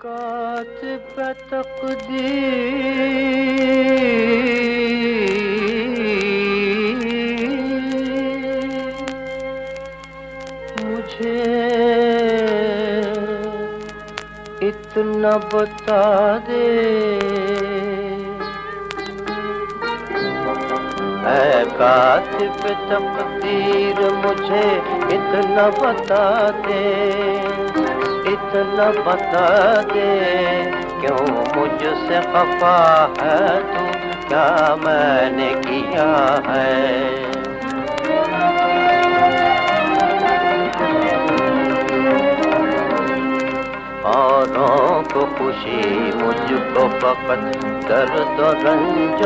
कातिब तकदीर मुझे इतना बता दे। कातिब तकदीर मुझे इतना बता दे। इतना बता दे, क्यों मुझसे खफा है तू? क्या मैंने किया है? औरों को खुशी मुझको फकत दर्द रंज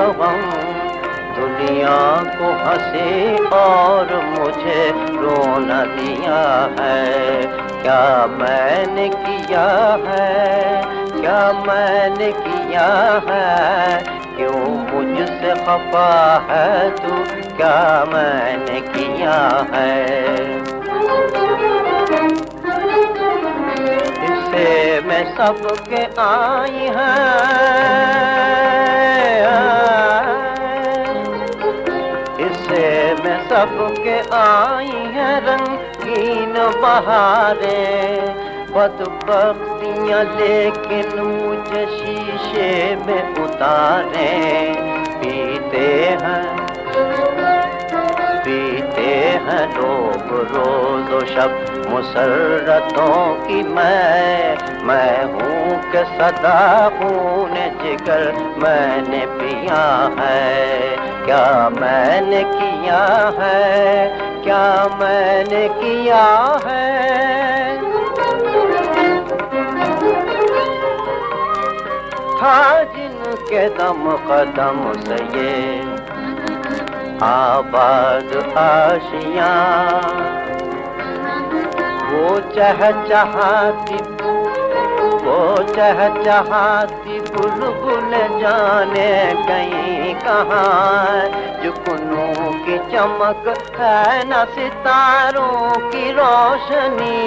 दुनिया को हंसे और मुझे रोना दिया है। क्या मैंने किया है? क्या मैंने किया है? क्यों मुझसे खफा है तू? क्या मैंने किया है? इसे मैं सबके आई है। में सबके आई है रंगीन बहारे। बदबख्तियाँ लेकिन मुझे शीशे में उतारे। पीते हैं पीते हैं लोग रोज शब मुसरतों की मैं मैं हूँ के सदा खून जिगर मैंने पिया है। क्या मैंने किया है? क्या मैंने किया है? था जिनके दम कदम से ये आबाद आशिया। वो चह चहाती वो चह चहाती बुलबुल जाने कहीं कहाँ। जुकनू की चमक है न सितारों की रोशनी।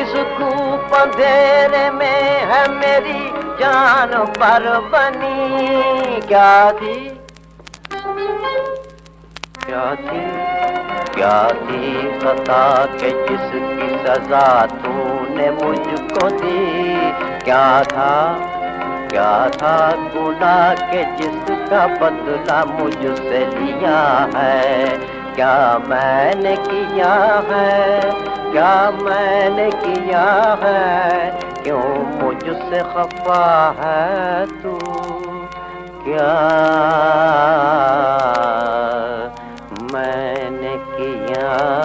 इस खूब अंधेरे में है मेरी जान पर बनी। क्या थी? क्या थी? क्या थी खता के जिसकी सजा तूने मुझको दी? क्या था? क्या था गुना के जिसका बदला मुझसे लिया है। क्या मैंने किया है? क्या मैंने किया है? क्यों मुझसे खफा है तू? क्या मैंने किया